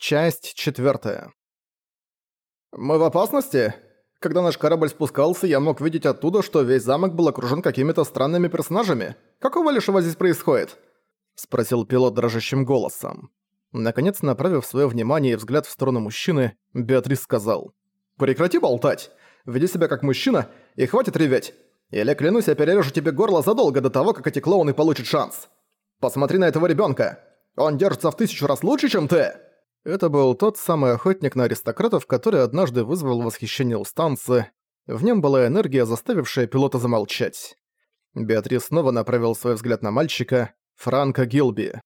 Часть четвертая. «Мы в опасности? Когда наш корабль спускался, я мог видеть оттуда, что весь замок был окружен какими-то странными персонажами. Какого лишего здесь происходит?» — спросил пилот дрожащим голосом. Наконец, направив свое внимание и взгляд в сторону мужчины, Беатрис сказал. «Прекрати болтать! Веди себя как мужчина и хватит реветь! Или, клянусь, я перережу тебе горло задолго до того, как эти клоуны получат шанс! Посмотри на этого ребенка! Он держится в тысячу раз лучше, чем ты!» Это был тот самый охотник на аристократов, который однажды вызвал восхищение у станции. В нем была энергия, заставившая пилота замолчать. Беатрис снова направил свой взгляд на мальчика, Франка Гилби.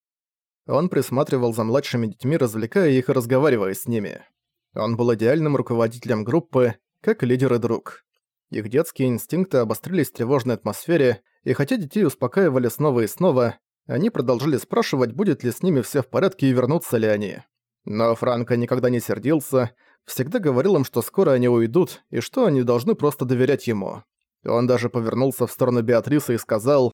Он присматривал за младшими детьми, развлекая их и разговаривая с ними. Он был идеальным руководителем группы, как лидер и друг. Их детские инстинкты обострились в тревожной атмосфере, и хотя детей успокаивали снова и снова, они продолжили спрашивать, будет ли с ними все в порядке и вернутся ли они. Но Франко никогда не сердился, всегда говорил им, что скоро они уйдут и что они должны просто доверять ему. Он даже повернулся в сторону Беатрисы и сказал,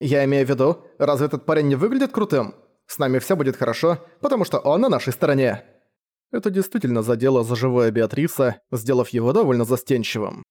«Я имею в виду, разве этот парень не выглядит крутым? С нами все будет хорошо, потому что он на нашей стороне». Это действительно задело за живое Беатриса, сделав его довольно застенчивым.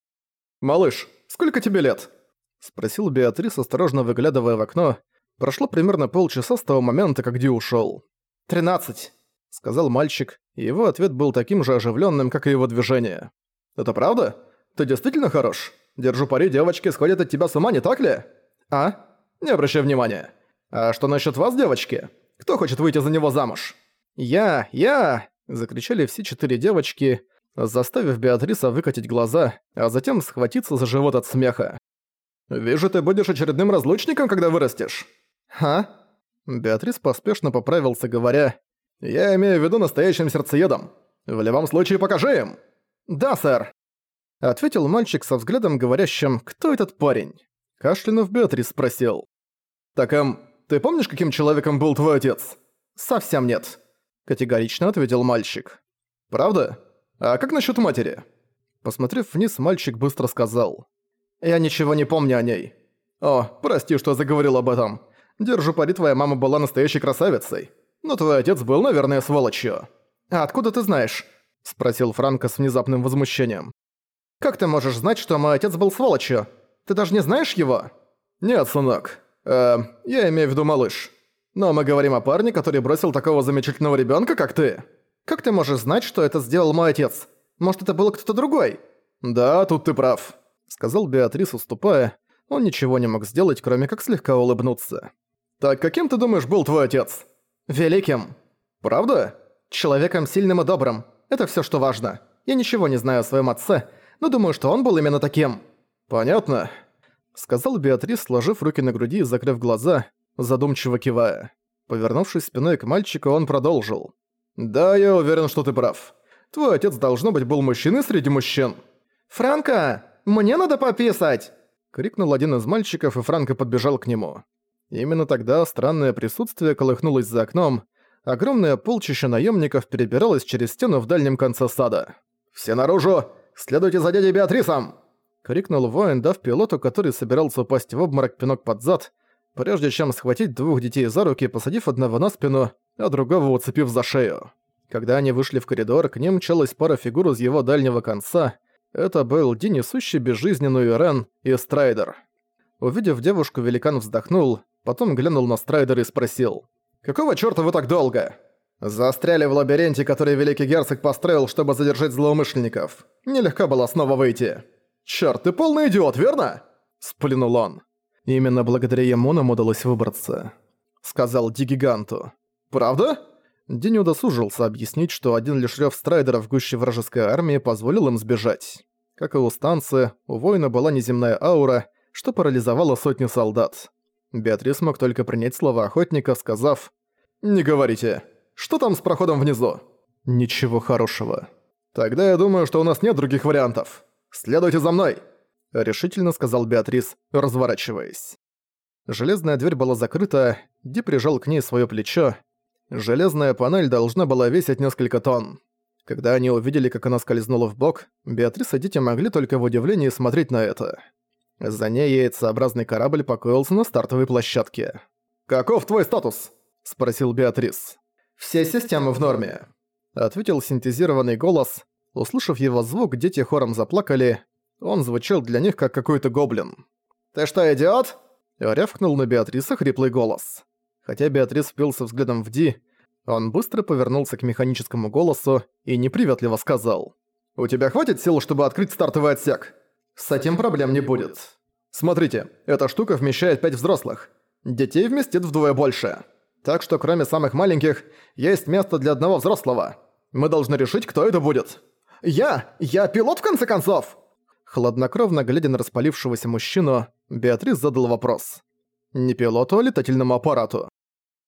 «Малыш, сколько тебе лет?» Спросил Беатрис, осторожно выглядывая в окно. Прошло примерно полчаса с того момента, как Ди ушёл. «Тринадцать» сказал мальчик, и его ответ был таким же оживленным, как и его движение. «Это правда? Ты действительно хорош? Держу пари, девочки сходят от тебя с ума, не так ли? А? Не обращай внимания. А что насчет вас, девочки? Кто хочет выйти за него замуж?» «Я! Я!» – закричали все четыре девочки, заставив Беатриса выкатить глаза, а затем схватиться за живот от смеха. «Вижу, ты будешь очередным разлучником, когда вырастешь». «А?» Беатрис поспешно поправился, говоря я имею в виду настоящим сердцеедом. В любом случае покажи им!» «Да, сэр!» Ответил мальчик со взглядом, говорящим «Кто этот парень?» Кашлянув Беатрис спросил. «Так, эм, ты помнишь, каким человеком был твой отец?» «Совсем нет», — категорично ответил мальчик. «Правда? А как насчет матери?» Посмотрев вниз, мальчик быстро сказал. «Я ничего не помню о ней». «О, прости, что заговорил об этом. Держу пари, твоя мама была настоящей красавицей. Но твой отец был, наверное, сволочью. А откуда ты знаешь? Спросил Франко с внезапным возмущением. Как ты можешь знать, что мой отец был сволочью? Ты даже не знаешь его? Нет, сынок. Э, я имею в виду малыш. Но мы говорим о парне, который бросил такого замечательного ребенка, как ты. Как ты можешь знать, что это сделал мой отец? Может, это был кто-то другой? Да, тут ты прав, сказал Беатрис, уступая. Он ничего не мог сделать, кроме как слегка улыбнуться. Так каким ты думаешь был твой отец? Великим. Правда? Человеком сильным и добрым. Это всё, что важно. Я ничего не знаю о своём отце, но думаю, что он был именно таким. Понятно. Сказал Беатрис, сложив руки на груди и закрыв глаза, задумчиво кивая. Повернувшись спиной к мальчику, он продолжил. «Да, я уверен, что ты прав. Твой отец, должно быть, был мужчиной среди мужчин». «Франко, мне надо пописать!» Крикнул один из мальчиков, и Франко подбежал к нему. Именно тогда странное присутствие колыхнулось за окном, огромное полчище наемников перебиралось через стену в дальнем конце сада. «Все наружу! Следуйте за дядей Беатрисом!» — крикнул воин, дав пилоту, который собирался упасть в обморок пинок под зад, прежде чем схватить двух детей за руки, посадив одного на спину, а другого уцепив за шею. Когда они вышли в коридор, к ним мчалась пара фигур из его дальнего конца. Это был Ди, несущий безжизненную Рен и Страйдер. Увидев девушку, великан вздохнул, Потом глянул на Страйдера и спросил. «Какого чёрта вы так долго?» «Застряли в лабиринте, который Великий Герцог построил, чтобы задержать злоумышленников. Нелегко было снова выйти». «Чёрт, ты полный идиот, верно?» Сплюнул он. «Именно благодаря ему нам удалось выбраться», — сказал Ди Гиганту. «Правда?» Ди не удосужился объяснить, что один лишь рёв Страйдера в гуще вражеской армии позволил им сбежать. Как и у станции, у воина была неземная аура, что парализовало сотни солдат. Беатрис мог только принять слова охотника, сказав «Не говорите. Что там с проходом внизу?» «Ничего хорошего». «Тогда я думаю, что у нас нет других вариантов. Следуйте за мной!» Решительно сказал Беатрис, разворачиваясь. Железная дверь была закрыта, Ди прижал к ней своё плечо. Железная панель должна была весить несколько тонн. Когда они увидели, как она скользнула в бок, Беатрис и дети могли только в удивлении смотреть на это. За ней яйцеобразный корабль покоился на стартовой площадке. «Каков твой статус?» – спросил Беатрис. «Все системы в норме». Ответил синтезированный голос. Услышав его звук, дети хором заплакали. Он звучал для них как какой-то гоблин. «Ты что, идиот?» Рявкнул на Беатриса хриплый голос. Хотя Беатрис впился взглядом в Ди, он быстро повернулся к механическому голосу и неприветливо сказал. «У тебя хватит сил, чтобы открыть стартовый отсек? С этим проблем не будет. Смотрите, эта штука вмещает пять взрослых. Детей вместит вдвое больше. Так что кроме самых маленьких, есть место для одного взрослого. Мы должны решить, кто это будет. Я! Я пилот, в конце концов!» Хладнокровно глядя на распалившегося мужчину, Беатрис задал вопрос. Не пилоту, а летательному аппарату.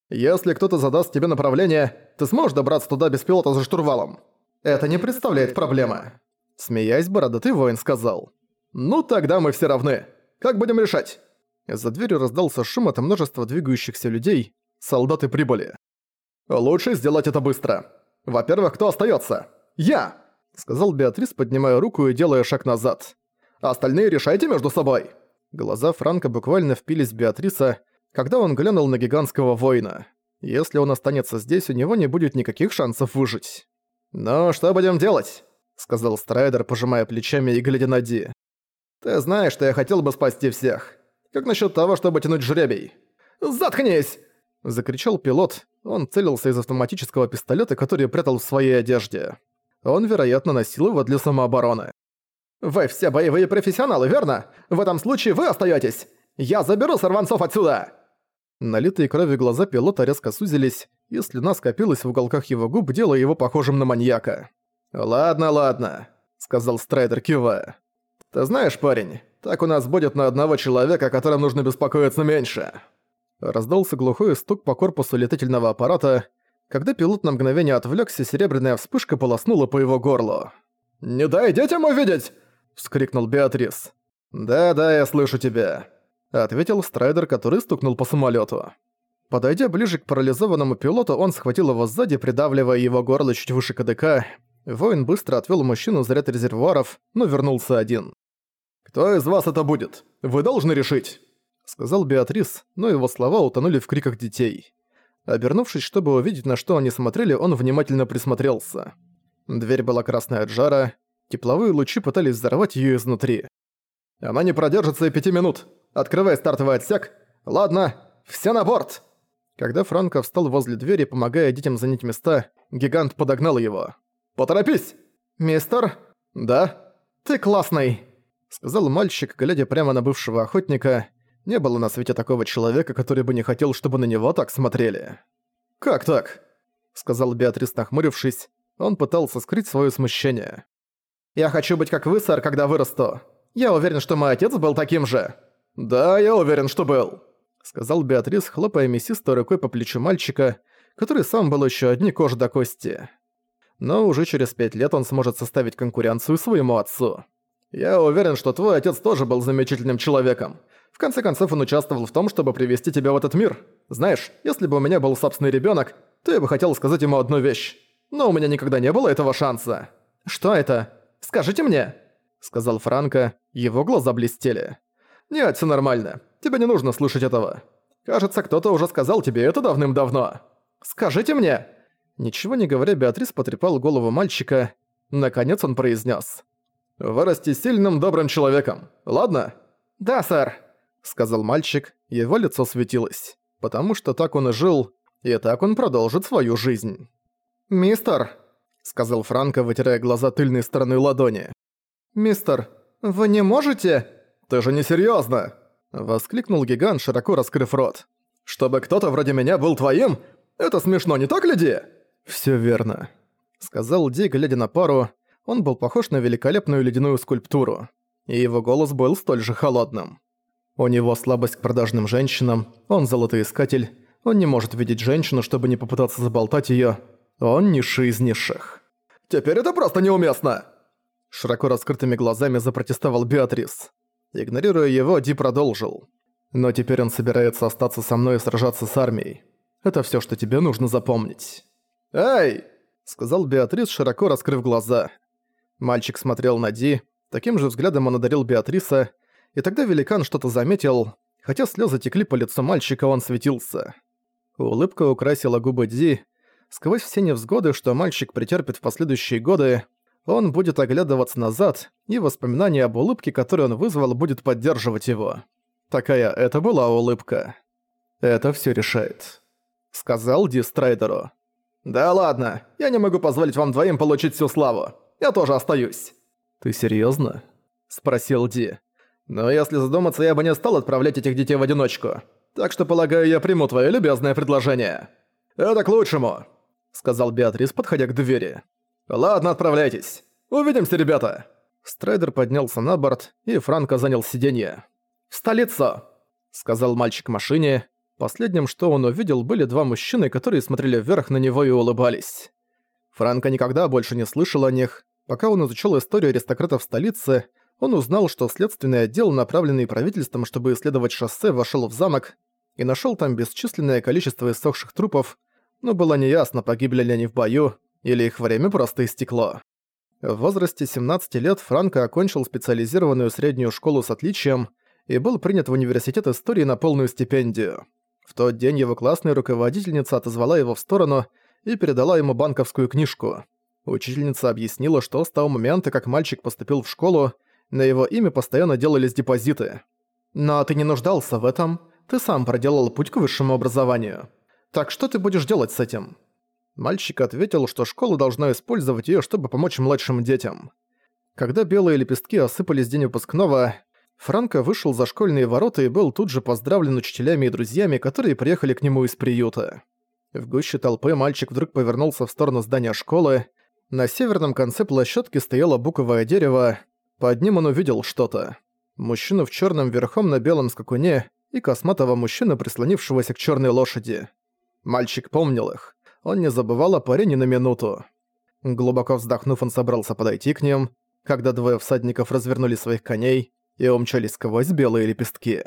Если кто-то задаст тебе направление, ты сможешь добраться туда без пилота за штурвалом. Это не представляет проблемы. Смеясь, бородатый воин сказал. Ну тогда мы все равны. Как будем решать? За дверью раздался шум от множества двигающихся людей. Солдаты прибыли. Лучше сделать это быстро. Во-первых, кто остается? Я! Сказал Беатрис, поднимая руку и делая шаг назад. Остальные решайте между собой. Глаза Франка буквально впились в Беатриса, когда он глянул на гигантского воина. Если он останется здесь, у него не будет никаких шансов выжить. «Ну, что будем делать?» — сказал Страйдер, пожимая плечами и глядя на Ди. «Ты знаешь, что я хотел бы спасти всех. Как насчет того, чтобы тянуть жребий?» «Заткнись!» — закричал пилот. Он целился из автоматического пистолета, который прятал в своей одежде. Он, вероятно, носил его для самообороны. «Вы все боевые профессионалы, верно? В этом случае вы остаетесь. Я заберу сорванцов отсюда!» Налитые кровью глаза пилота резко сузились, и слюна скопилась в уголках его губ, делая его похожим на маньяка. «Ладно, ладно», — сказал Страйдер, кивая. «Ты знаешь, парень, так у нас будет на одного человека, о котором нужно беспокоиться меньше». Раздался глухой стук по корпусу летательного аппарата. Когда пилот на мгновение отвлекся, серебряная вспышка полоснула по его горлу. «Не дай детям увидеть!» — вскрикнул Беатрис. «Да-да, я слышу тебя ответил Страйдер, который стукнул по самолету. Подойдя ближе к парализованному пилоту, он схватил его сзади, придавливая его горло чуть выше КДК. Воин быстро отвел мужчину за ряд резервуаров, но вернулся один. «Кто из вас это будет? Вы должны решить!» Сказал Беатрис, но его слова утонули в криках детей. Обернувшись, чтобы увидеть, на что они смотрели, он внимательно присмотрелся. Дверь была красная от жара, тепловые лучи пытались взорвать её изнутри. «Она не продержится и пяти минут. Открывай стартовый отсек. Ладно, все на борт!» Когда Франко встал возле двери, помогая детям занять места, гигант подогнал его. «Поторопись!» «Мистер?» «Да?» «Ты классный!» Сказал мальчик, глядя прямо на бывшего охотника. Не было на свете такого человека, который бы не хотел, чтобы на него так смотрели. «Как так?» Сказал Беатрис, нахмурившись. Он пытался скрыть свое смущение. «Я хочу быть как вы, сэр, когда вырасту. Я уверен, что мой отец был таким же». «Да, я уверен, что был», — сказал Беатрис, хлопая мясистой рукой по плечу мальчика, который сам был еще одни кожи до кости. Но уже через пять лет он сможет составить конкуренцию своему отцу. «Я уверен, что твой отец тоже был замечательным человеком. В конце концов, он участвовал в том, чтобы привести тебя в этот мир. Знаешь, если бы у меня был собственный ребенок, то я бы хотел сказать ему одну вещь. Но у меня никогда не было этого шанса». «Что это? Скажите мне!» — сказал Франко, его глаза блестели. «Нет, все нормально. Тебе не нужно слышать этого. Кажется, кто-то уже сказал тебе это давным-давно. Скажите мне!» Ничего не говоря, Беатрис потрепал голову мальчика. Наконец он произнес: «Вырасти сильным, добрым человеком, ладно?» «Да, сэр», — сказал мальчик, его лицо светилось. Потому что так он и жил, и так он продолжит свою жизнь. «Мистер», — сказал Франко, вытирая глаза тыльной стороной ладони. «Мистер, вы не можете...» «Ты же не серьёзно!» — воскликнул гигант, широко раскрыв рот. «Чтобы кто-то вроде меня был твоим? Это смешно, не так ли, Ди?» «Всё верно», — сказал Ди, глядя на пару. Он был похож на великолепную ледяную скульптуру. И его голос был столь же холодным. У него слабость к продажным женщинам, он золотоискатель, он не может видеть женщину, чтобы не попытаться заболтать её. Он низший из низших. «Теперь это просто неуместно!» Широко раскрытыми глазами запротестовал Беатрис. Игнорируя его, Ди продолжил. «Но теперь он собирается остаться со мной и сражаться с армией. Это всё, что тебе нужно запомнить». «Эй!» — сказал Беатрис, широко раскрыв глаза. Мальчик смотрел на Ди, таким же взглядом он одарил Беатриса, и тогда великан что-то заметил, хотя слёзы текли по лицу мальчика, он светился. Улыбка украсила губы Ди, Сквозь все невзгоды, что мальчик претерпит в последующие годы, он будет оглядываться назад, и воспоминание об улыбке, которую он вызвал, будет поддерживать его. Такая это была улыбка. «Это все решает», — сказал Ди Страйдеру. «Да ладно, я не могу позволить вам двоим получить всю славу. Я тоже остаюсь». «Ты серьезно? спросил Ди. «Но если задуматься, я бы не стал отправлять этих детей в одиночку. Так что, полагаю, я приму твое любезное предложение». «Это к лучшему», — сказал Беатрис, подходя к двери. «Ладно, отправляйтесь. Увидимся, ребята!» Страйдер поднялся на борт, и Франко занял сиденье. «В столицу!» — сказал мальчик машине. Последним, что он увидел, были два мужчины, которые смотрели вверх на него и улыбались. Франко никогда больше не слышал о них. Пока он изучал историю аристократов столицы, он узнал, что следственный отдел, направленный правительством, чтобы исследовать шоссе, вошел в замок и нашел там бесчисленное количество иссохших трупов, но было неясно, погибли ли они в бою, или их время просто истекло. В возрасте 17 лет Франко окончил специализированную среднюю школу с отличием и был принят в университет истории на полную стипендию. В тот день его классная руководительница отозвала его в сторону и передала ему банковскую книжку. Учительница объяснила, что с того момента, как мальчик поступил в школу, на его имя постоянно делались депозиты. «Но ты не нуждался в этом, ты сам проделал путь к высшему образованию. Так что ты будешь делать с этим?» Мальчик ответил, что школа должна использовать её, чтобы помочь младшим детям. Когда белые лепестки осыпались день выпускного, Франко вышел за школьные ворота и был тут же поздравлен учителями и друзьями, которые приехали к нему из приюта. В гуще толпы мальчик вдруг повернулся в сторону здания школы. На северном конце площадки стояло буковое дерево. Под ним он увидел что-то. Мужчину в чёрном верхом на белом скакуне и косматого мужчину, прислонившегося к чёрной лошади. Мальчик помнил их. Он не забывал о паре ни на минуту. Глубоко вздохнув, он собрался подойти к ним, когда двое всадников развернули своих коней и умчались сквозь белые лепестки.